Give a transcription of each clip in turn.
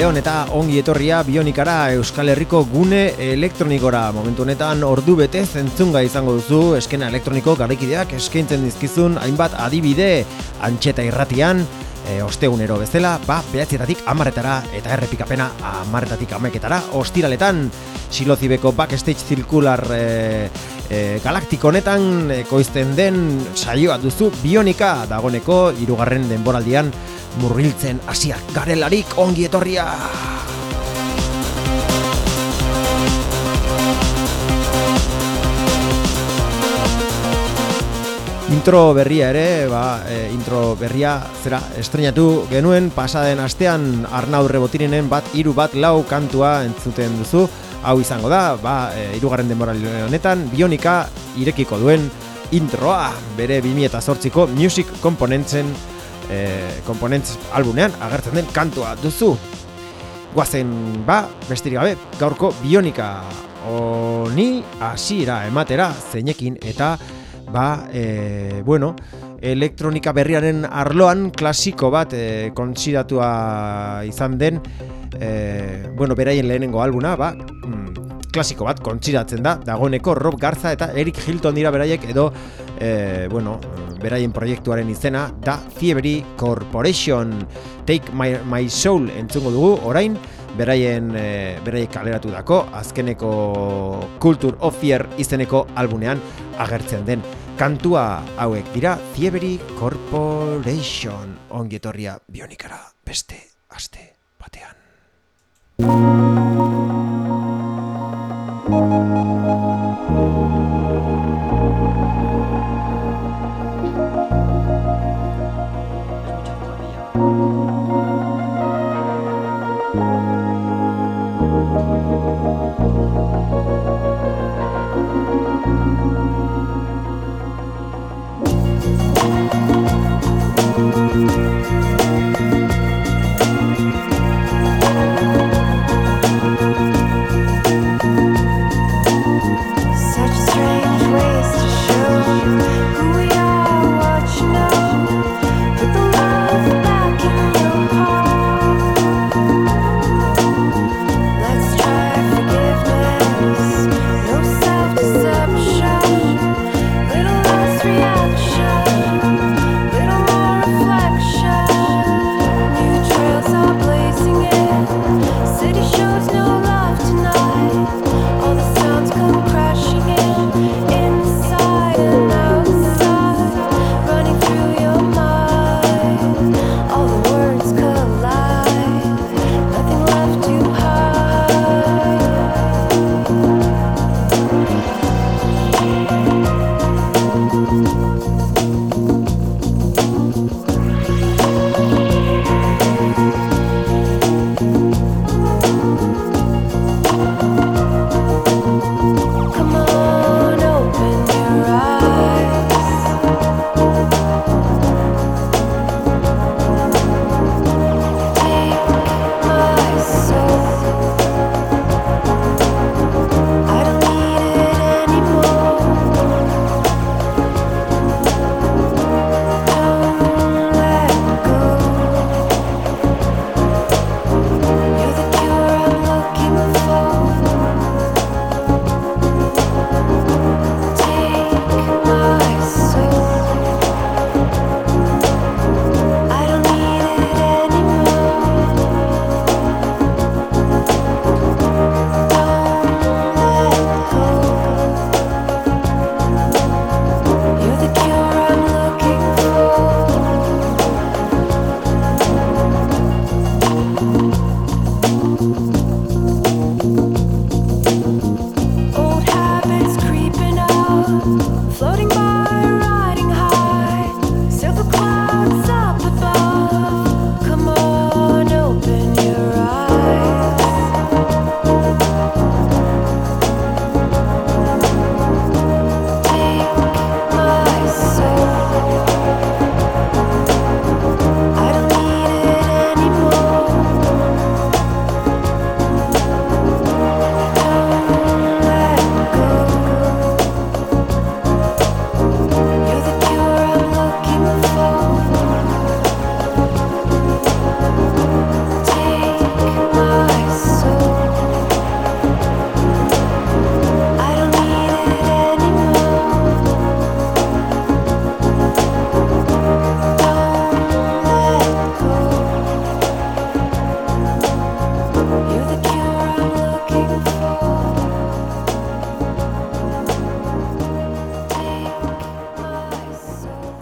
Arratxaldeon eta ongi etorria bionikara Euskal Herriko gune elektronikora. Momentu honetan ordu bete zentzunga izango duzu eskena elektroniko garaikideak eskaintzen dizkizun hainbat adibide antxeta irratian e, ostegunero bezala, ba, behatzietatik amarretara eta errepikapena amarretatik ameketara ostiraletan silozibeko backstage zirkular e, e, galaktiko honetan ekoizten den saioa duzu bionika dagoneko irugarren denboraldian murriltzen hasiak garelarik ongi etorria. Intro berria ere, ba, e, intro berria zera estrenatu genuen pasaden astean Arnau Rebotirenen bat hiru bat lau kantua entzuten duzu. Hau izango da, ba, e, irugarren demorali honetan, bionika irekiko duen introa bere 2008ko Music Componentsen e, komponentz albunean agertzen den kantua duzu. Guazen ba, bestirik gabe, gaurko bionika honi hasiera ematera zeinekin eta ba, e, bueno, elektronika berriaren arloan klasiko bat e, kontsidatua izan den e, bueno, beraien lehenengo albuna, ba, mm, klasiko bat kontsiratzen da, dagoeneko Rob Garza eta Eric Hilton dira beraiek edo e, bueno, beraien proiektuaren izena da Fiebri Corporation. Take My, My Soul entzungo dugu orain beraien e, beraiek kaleratu dako azkeneko Culture of Fear izeneko albunean agertzen den kantua hauek dira Fiebri Corporation. Ongietorria bionikara beste aste batean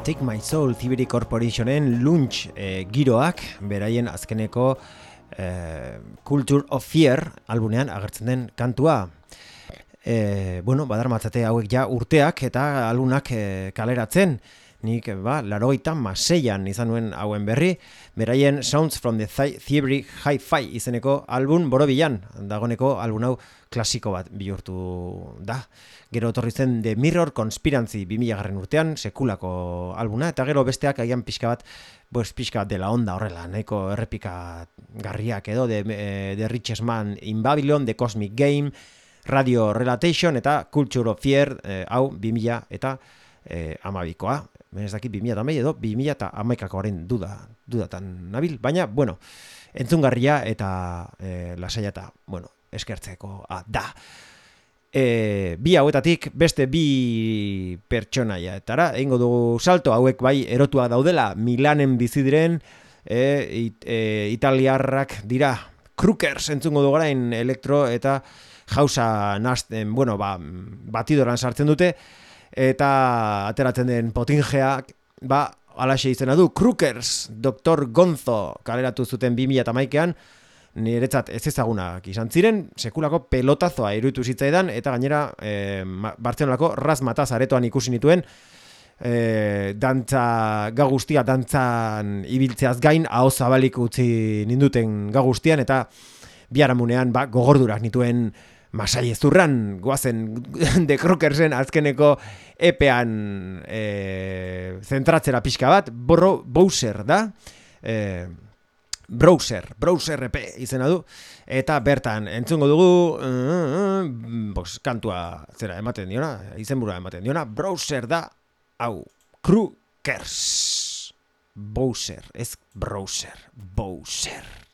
My Soul Thievery Corporationen lunch e, giroak beraien azkeneko e, Culture of Fear albunean agertzen den kantua. E, bueno, badar matzate hauek ja urteak eta albunak e, kaleratzen. Nik, ba, laroita maseian izan nuen hauen berri. Beraien Sounds from the Thievery Hi-Fi izeneko album borobilan. Dagoneko albun hau klasiko bat bihurtu da. Gero etorri zen The Mirror Conspiracy 2000 garren urtean, sekulako albuna, eta gero besteak agian pixka bat, boes pixka bat dela onda horrela, nahiko errepika garriak edo, The, eh, The Richest Man in Babylon, The Cosmic Game, Radio Relatation eta Culture of Fear, eh, hau 2000 eta eh, amabikoa. Ez dakit 2000 eta edo 2000 eta amaikako duda, dudatan nabil, baina, bueno, entzungarria eta eh, lasaia eta, bueno, eskertzeko ah, da. E, bi hauetatik beste bi pertsonaia etara egingo dugu salto. Hauek bai erotua daudela Milanen bizi diren e, e, italiarrak dira. Krukers entzungo dugu garain elektro eta jausa nazten, bueno, ba, batidoran sartzen dute eta ateratzen den potingeak ba, alaxe izena du Krukers, Dr. Gonzo kaleratu zuten 2000 eta maikean niretzat ez ezagunak izan ziren, sekulako pelotazoa iruditu zitzaidan, eta gainera e, Bartzenolako razmataz aretoan ikusi nituen, e, dantza gagustia dantzan ibiltzeaz gain, hau zabalik utzi ninduten gaguztian, eta biharamunean ba, gogordurak nituen masai ezurran, guazen de Krokersen azkeneko epean e, zentratzera pixka bat, Bro, Bowser da, e, browser, browser EP izena du, eta bertan entzungo dugu, uh, bos, kantua zera ematen diona, izenbura ematen diona, browser da, hau, Krukers, Bowser, ez browser, Bowser.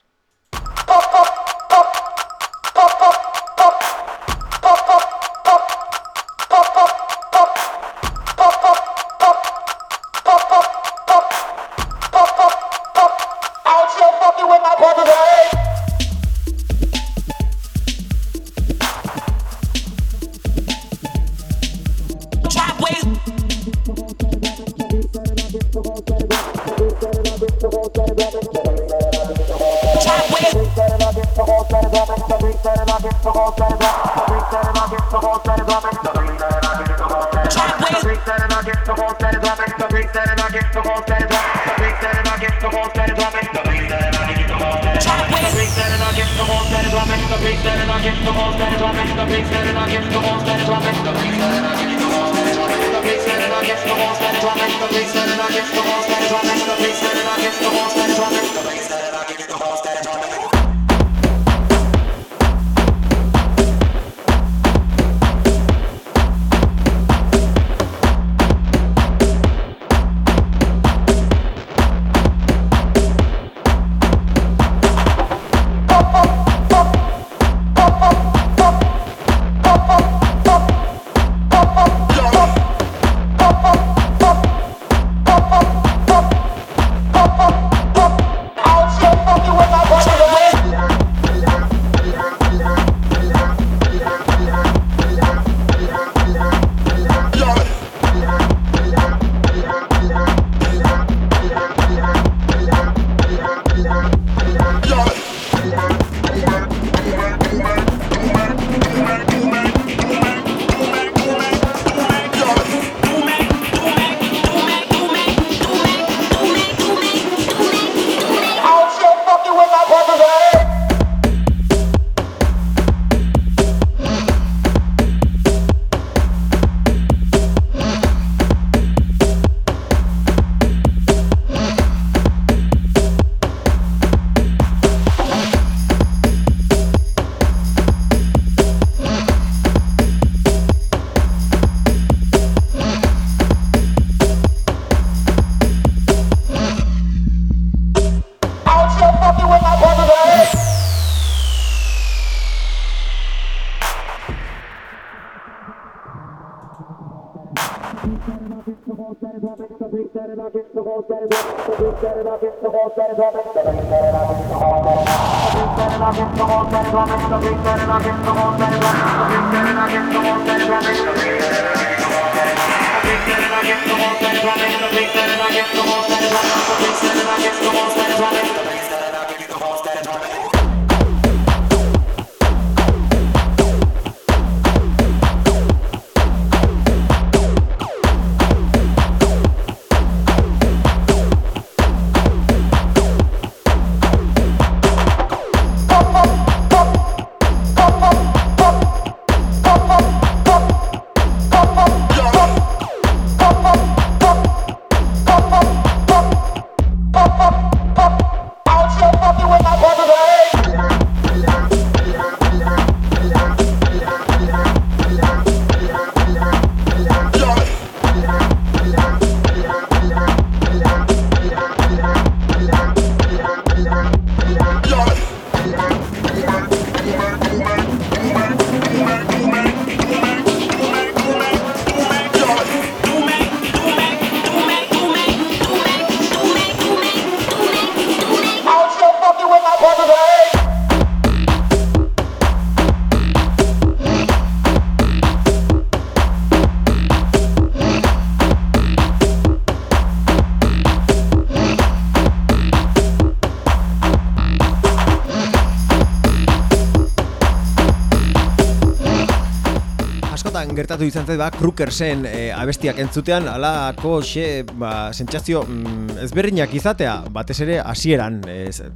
Gertatu izan zait, ba, Krukersen e, abestiak entzutean, alako xe, ba, sentsazio mm, ezberdinak izatea, batez ere hasieran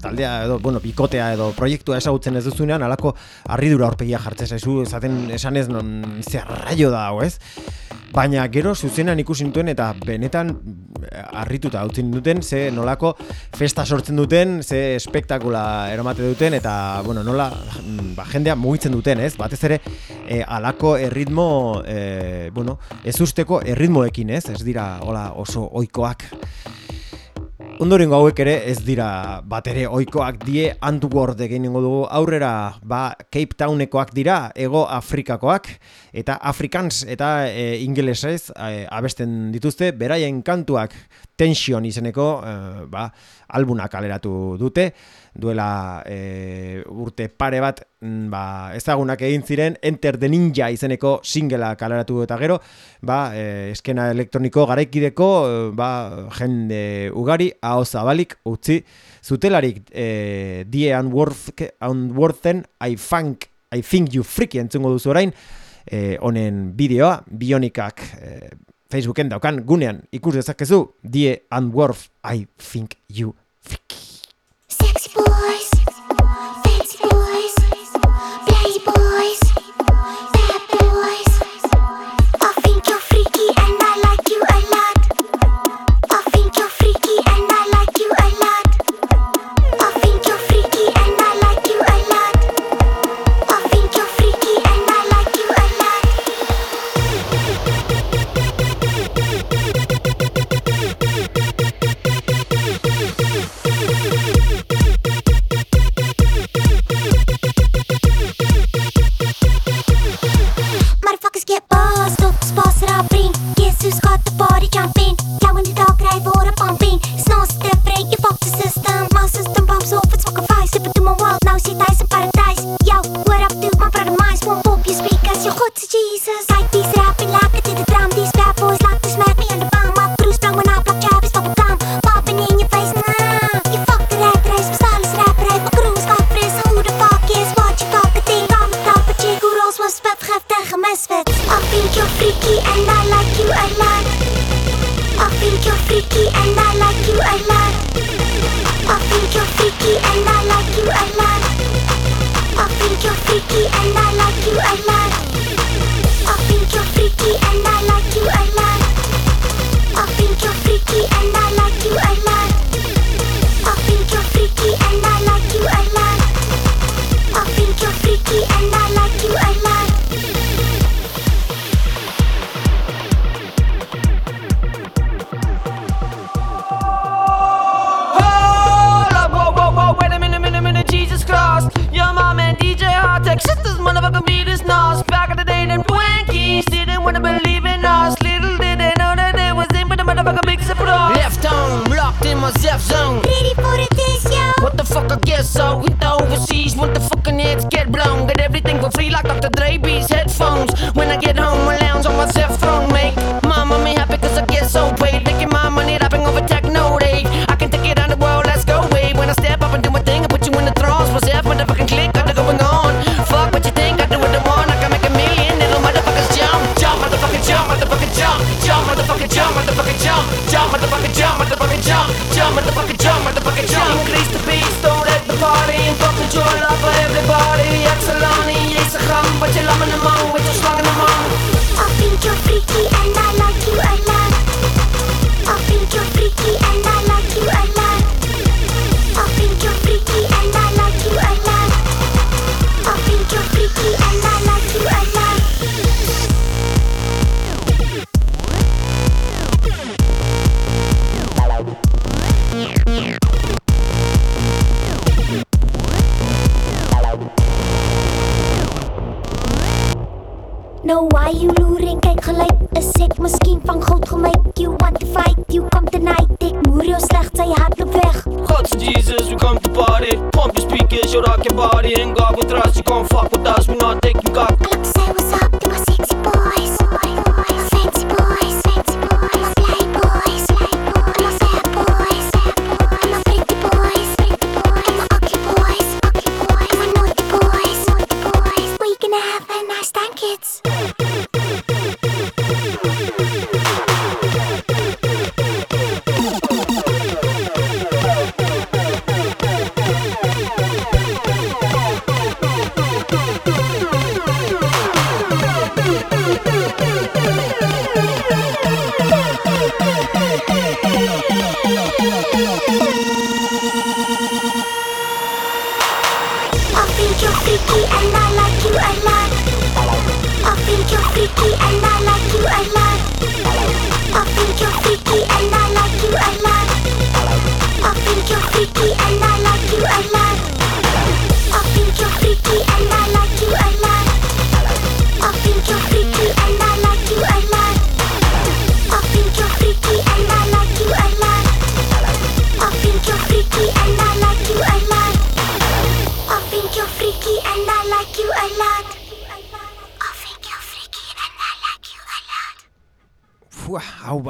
taldea edo, bueno, bikotea edo proiektua ezagutzen ez duzunean, alako harridura horpegia jartzen zaizu, esaten esanez non zerraio da, hau ez? Baina gero zuzenan ikusi nituen eta benetan eh, harrituta utzin duten, ze nolako festa sortzen duten, ze espektakula eromate duten eta bueno, nola mm, ba, jendea mugitzen duten, ez? Batez ere e, alako erritmo, e, bueno, ez usteko erritmoekin, ez? Ez dira hola oso oikoak. Ondorengo hauek ere ez dira bat ere oikoak die Antworld egin dugu aurrera ba Cape Townekoak dira ego Afrikakoak eta Afrikans eta e, ingelesez e, abesten dituzte beraien kantuak tension izeneko e, ba, albunak aleratu dute duela e, urte pare bat mm, ba, ezagunak egin ziren Enter the Ninja izeneko singela kaleratu eta gero ba, e, eskena elektroniko garaikideko e, ba, jende ugari hau zabalik utzi zutelarik e, die unworthen I think, I think you freaky entzungo duzu orain e, honen bideoa bionikak e, Facebooken daukan gunean ikus dezakezu die unworth I think you freaky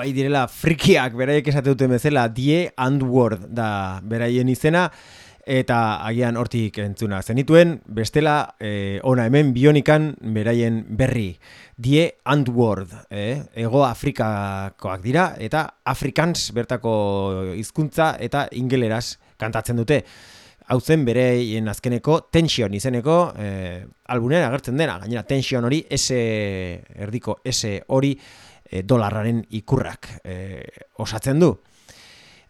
bai direla frikiak, beraiek esate duten bezala, Die Antwoord da beraien izena, eta agian hortik entzuna zenituen, bestela eh, ona hemen bionikan beraien berri. Die Antwoord, eh? ego Afrikakoak dira, eta Afrikans bertako hizkuntza eta ingeleraz kantatzen dute. Hau zen bereien azkeneko tension izeneko eh, albunean agertzen dena, gainera tension hori, S erdiko S hori e, dolarraren ikurrak e, osatzen du.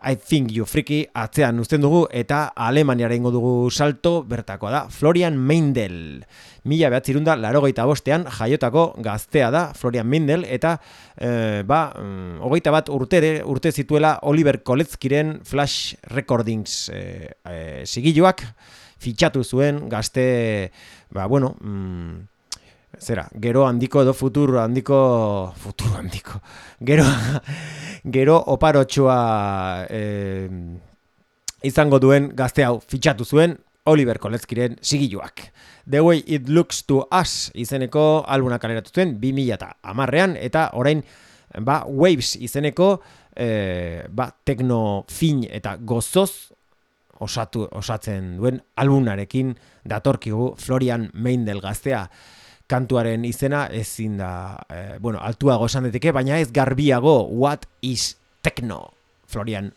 I think you freaky atzean uzten dugu eta Alemaniara ingo dugu salto bertakoa da. Florian Meindel. Mila behatzirunda larogeita bostean jaiotako gaztea da Florian Meindel eta e, ba, mm, hogeita bat urte, urte zituela Oliver Koletzkiren Flash Recordings e, e, sigiluak fitxatu zuen gazte, ba, bueno, mm, zera, gero handiko edo futuro handiko, futuro handiko, gero, gero oparotxoa eh, izango duen gazte hau fitxatu zuen Oliver Koletzkiren sigiluak. The Way It Looks to Us izeneko albuna kaleratu zuen 2000 eta orain ba, Waves izeneko eh, ba, tekno fin eta gozoz osatu, osatzen duen albunarekin datorkigu Florian Meindel gaztea kantuaren izena ezin da, eh, bueno, altuago esan deteke, baina ez garbiago What is Techno? Florian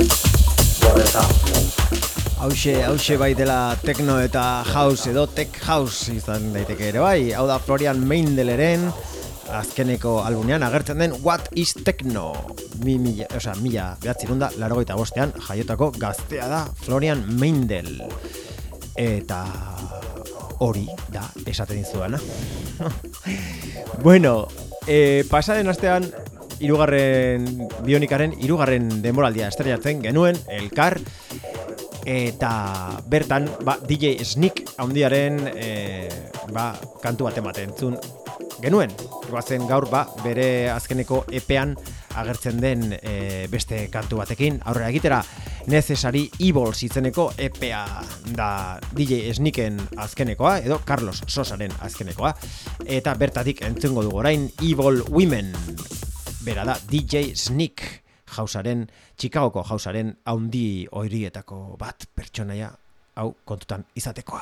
Meindel. hause bai dela techno eta house edo tech house izan daiteke ere bai. Hau da Florian Meindeleren azkeneko albunean agertzen den What is Techno? Mi, mi, osa, mila behatzirunda, larogeita bostean, jaiotako gaztea da Florian Meindel. Eta hori da esaten dizuana. bueno, e, pasaden astean, irugarren bionikaren, irugarren denboraldia estrenatzen genuen, elkar, eta bertan ba, DJ Sneak handiaren e, ba, kantu bat ematen zun genuen. Guazen gaur ba, bere azkeneko epean agertzen den e, beste kantu batekin. Aurrera egitera, Necessary Evil izeneko epea da DJ Sneaken azkenekoa, edo Carlos Sosaren azkenekoa. Eta bertatik entzungo dugu orain Evil Women. Bera da DJ Sneak jausaren, Chicagoko jausaren haundi oirietako bat pertsonaia hau kontutan izatekoa.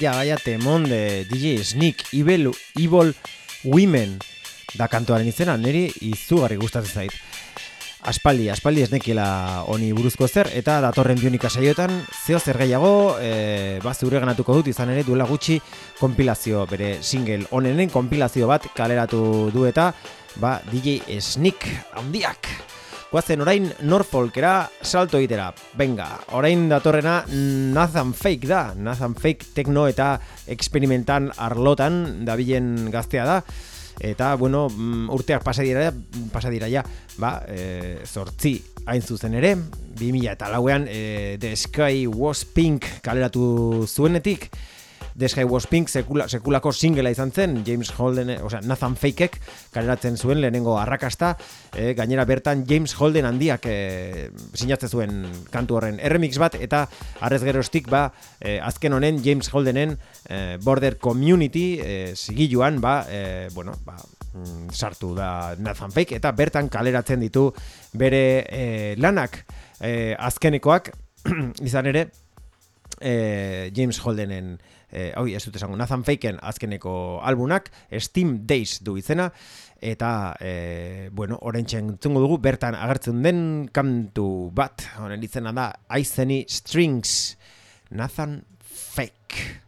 Vaya, vaya, temon de DJ Sneak, Evil, Evil Women da kantuaren izena, niri izugarri gustatzen zait. Aspaldi, aspaldi ez nekiela honi buruzko zer, eta datorren bionika saioetan, zeo zer gehiago, e, ba, zeure ganatuko dut izan ere duela gutxi kompilazio, bere single honenen kompilazio bat kaleratu du eta, ba, DJ Sneak handiak. Guazen orain Norfolkera salto egitera. Venga, orain datorrena Nathan Fake da. Nathan Fake tekno eta experimentan arlotan dabilen gaztea da. Eta, bueno, mm, urteak pasa dira, pasa dira ja, ba, e, zortzi hain zuzen ere, 2000 eta lauean e, The Sky Was Pink kaleratu zuenetik, The Sky Was Pink sekula, sekulako singela izan zen, James Holden, osea, Nathan Fakek kaleratzen zuen lehenengo arrakasta, e, gainera bertan James Holden handiak e, sinatzen zuen kantu horren remix bat, eta arrez geroztik, ba, e, azken honen James Holdenen e, Border Community e, sigiluan, ba, e, bueno, ba, mm, sartu da Nathan Fake, eta bertan kaleratzen ditu bere e, lanak e, azkenekoak, izan ere, e, James Holdenen eh, hau ez dut esango, Nathan Faken azkeneko albunak, Steam Days du izena, eta, eh, bueno, orain txentzungo dugu, bertan agertzen den kantu bat, honen izena da, Aizeni Strings, Nathan Fake.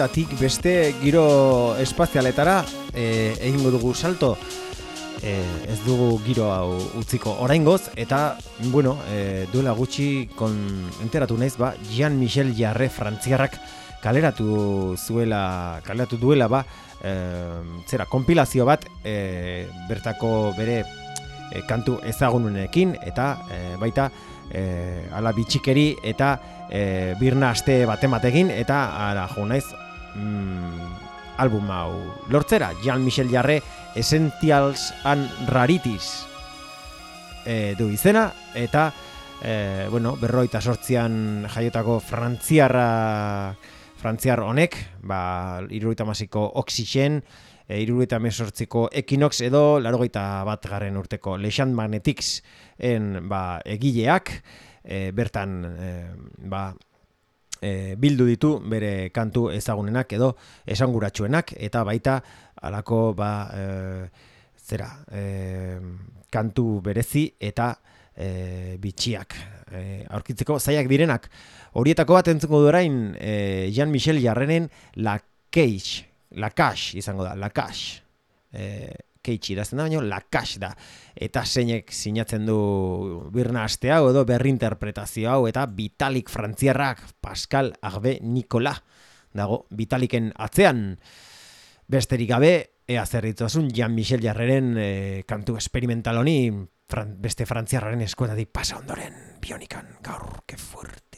Hauetatik beste giro espazialetara e, egingo dugu salto. E, ez dugu giro hau utziko. Oraingoz eta bueno e, duela gutxi kon enteratu naiz ba Jean Michel Jarre frantziarrak kaleratu zuela kaleratu duela ba e, zera konpilazio bat e, bertako bere e, kantu ezagunenekin eta e, baita e, ala bitxikeri eta e, birna aste batematekin eta ara jo naiz mm, album hau. Lortzera Jean-Michel Jarre Essentials and Rarities. E, du izena eta e, bueno, berroita sortzian jaiotako frantziarra frantziar honek ba, iruroita masiko Oxygen e, iruroita mesortziko Equinox edo larogeita bat garren urteko Leixant Magnetics en, ba, egileak e, bertan e, ba, e, bildu ditu bere kantu ezagunenak edo esanguratsuenak eta baita alako ba, e, zera e, kantu berezi eta e, bitxiak e, aurkitzeko zaiak direnak. Horietako bat entzuko du orain e, Jean-Michel Jarrenen La Cage La Cage izango da La Cage. E, Cage idazten da baino La Cage da. Eta zeinek sinatzen du birna aste hau edo berrinterpretazio hau eta Vitalik frantziarrak Pascal Arbe Nicola dago Vitaliken atzean. Besterik gabe ea zerritzasun Jean-Michel Jarreren e, kantu experimental honi fran, beste frantziarraren eskuetatik pasa ondoren bionikan gaur, que fuerte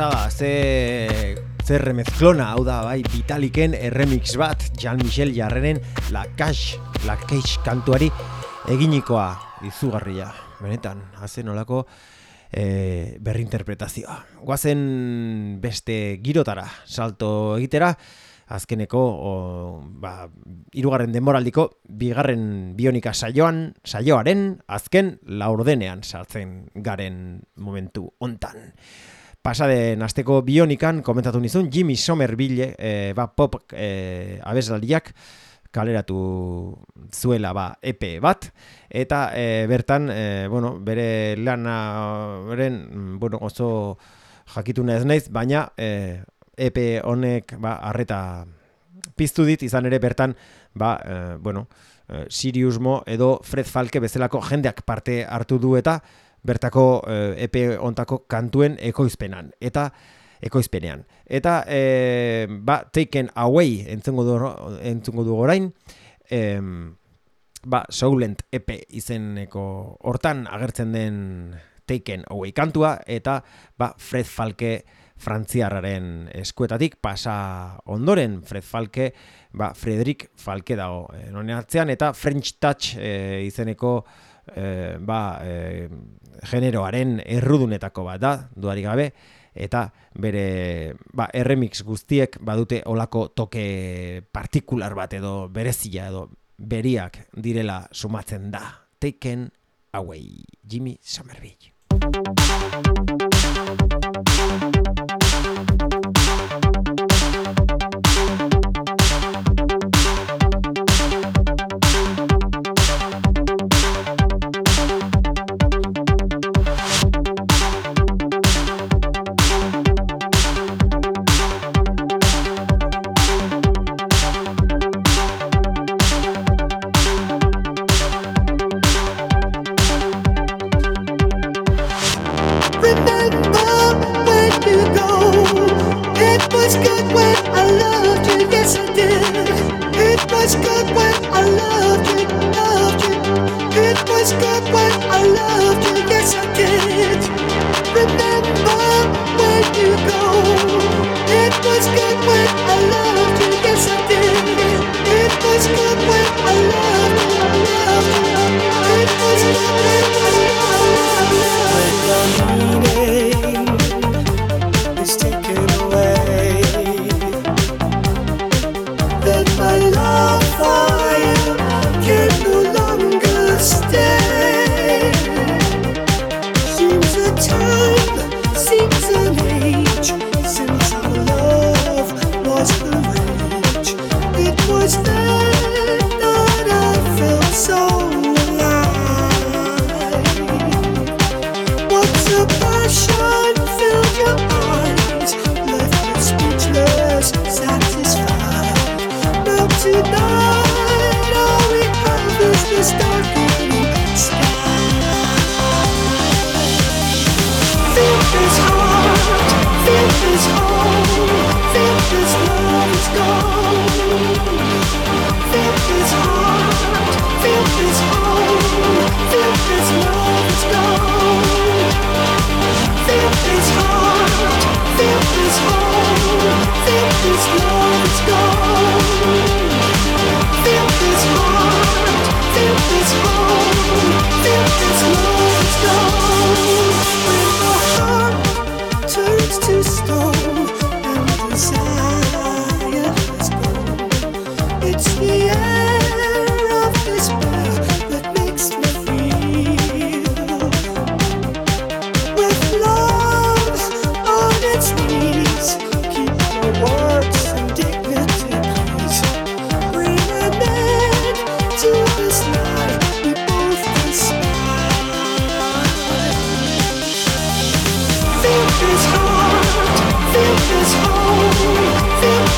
pasada, ze, ze remezklona, hau da, bai, Vitaliken erremix bat, Jean-Michel Jarrenen La Cash, La Cash kantuari eginikoa izugarria, benetan, hazen olako e, berrinterpretazioa. Guazen beste girotara, salto egitera, azkeneko o, ba, irugarren denboraldiko bigarren bionika saioan saioaren azken laurdenean sartzen garen momentu hontan. Pasaden asteko bionikan komentatu nizun Jimmy Somerville e, ba, pop e, abeslariak kaleratu zuela ba EP bat. Eta e, bertan e, bueno, bere lana beren bueno, oso jakituna ez naiz baina e, EP honek ba harreta piztu dit izan ere bertan ba e, bueno Siriusmo edo Fred Falke bezalako jendeak parte hartu du eta bertako e, EP ontako kantuen ekoizpenan eta ekoizpenean. Eta e, ba Taken Away entzungo du entzungo du orain e, ba Soulent EP izeneko hortan agertzen den Taken Away kantua eta ba Fred Falke frantziarraren eskuetatik pasa ondoren Fred Falke, ba, Frederik Falke dago e, atzean, eta French Touch e, izeneko e, ba, e, generoaren errudunetako bat da, duari gabe, eta bere ba, erremix guztiek badute olako toke partikular bat edo berezia edo beriak direla sumatzen da. Taken away, Jimmy Somerville.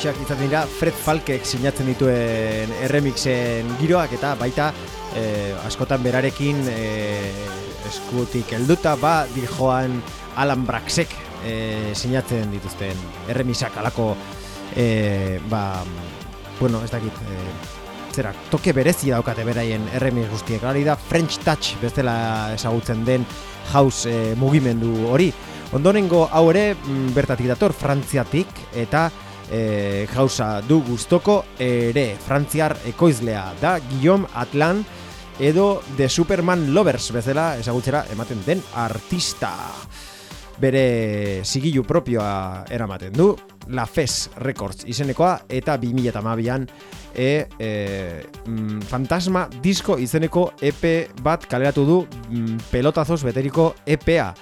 Alakoxak izaten dira Fred Falkek sinatzen dituen erremixen giroak eta baita eh, askotan berarekin eh, eskutik helduta ba dijoan Alan Braxek eh, sinatzen dituzten erremixak. Alako eh, ba, bueno, ez dakit eh, zera, toke berezi daukate beraien erremix guztiek. Hori da French Touch bezala ezagutzen den house eh, mugimendu hori. Ondorengo hau ere mm, bertatik dator Frantziatik eta e, jausa du gustoko ere Frantziar ekoizlea da Guillaume Atlan edo The Superman Lovers bezala ezagutzera ematen den artista. Bere sigilu propioa eramaten du La Fes Records izenekoa eta 2012an e, e, mm, Fantasma Disco izeneko EP bat kaleratu du mm, pelotazos beteriko EPA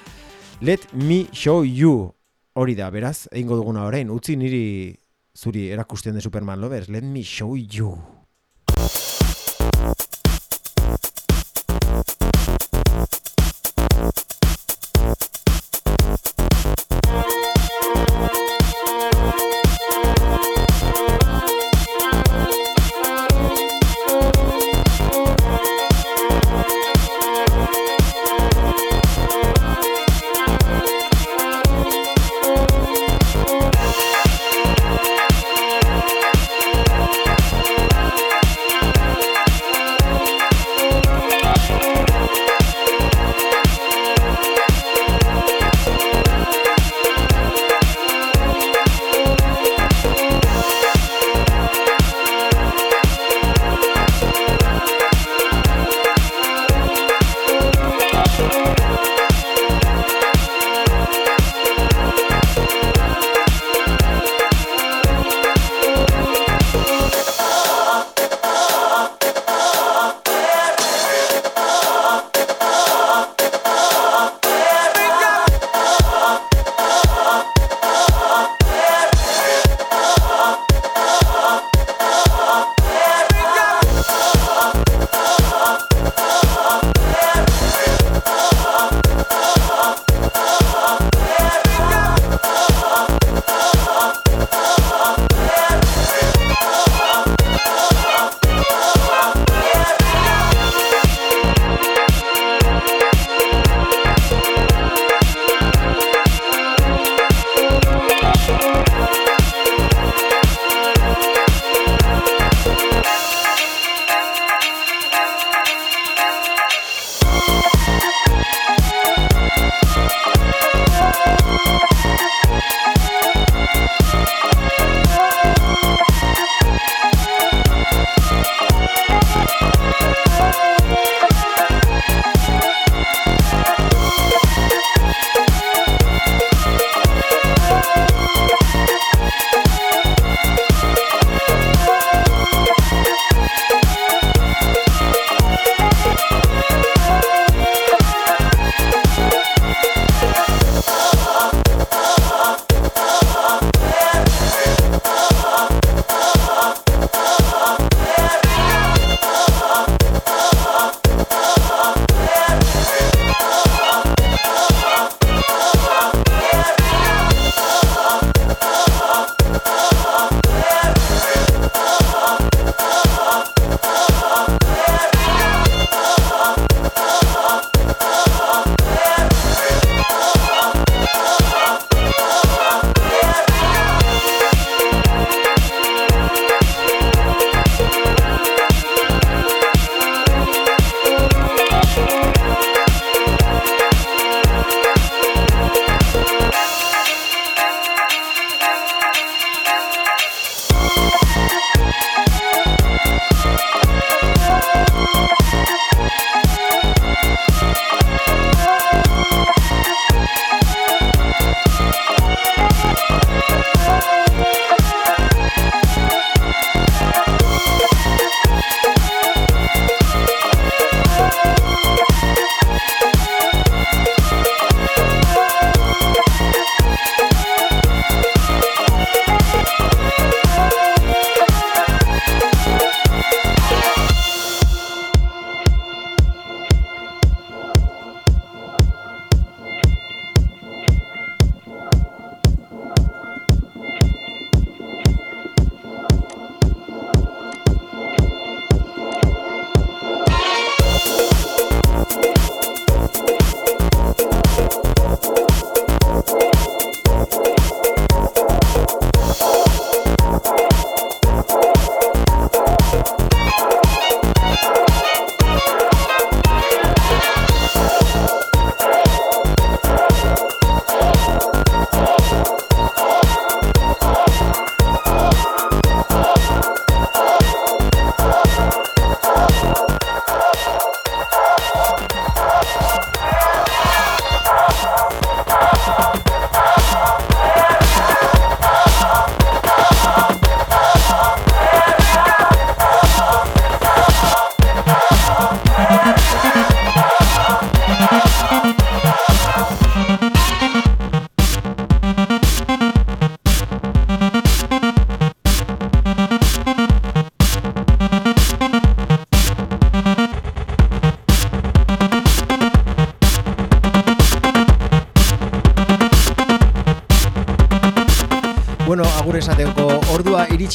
Let me show you hori da, beraz, egingo duguna orain, utzi niri zuri erakusten de Superman Lovers, let me show you.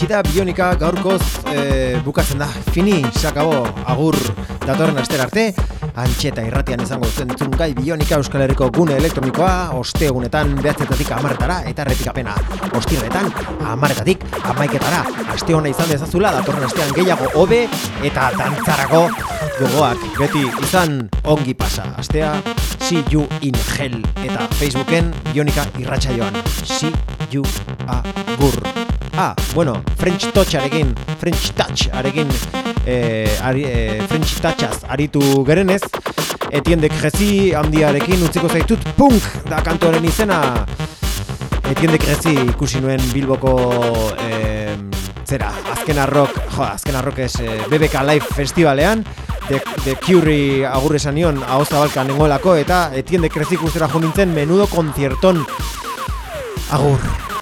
Iritsi da bionika gaurkoz e, bukatzen da. Fini, sakabo, agur datorren astera arte. Antxeta irratian izango zentzun gai bionika Euskal Herriko gune elektronikoa, ostegunetan behatzetatik amarretara, eta errepikapena ostirretan amarretatik amaiketara. Aste hona izan dezazula, datorren astean gehiago hobe eta dantzarako gogoak beti izan ongi pasa. Astea, see you in hell eta Facebooken bionika irratsaioan. See you agur. Ah, bueno, French Touch arekin, French Touch arekin, eh, ari, eh, French Touchaz aritu gerenez, Etienne de Cressy handiarekin utziko zaitut punk da kantoren izena. Etienne de Cressy ikusi nuen Bilboko eh, zera, azken arrok, jo, azken arrok ez eh, BBK Live Festivalean, de, de Curie agurre esan nion, hau zabalkan nengoelako, eta Etienne de Cressy ikustera jo nintzen menudo konzierton. Agur.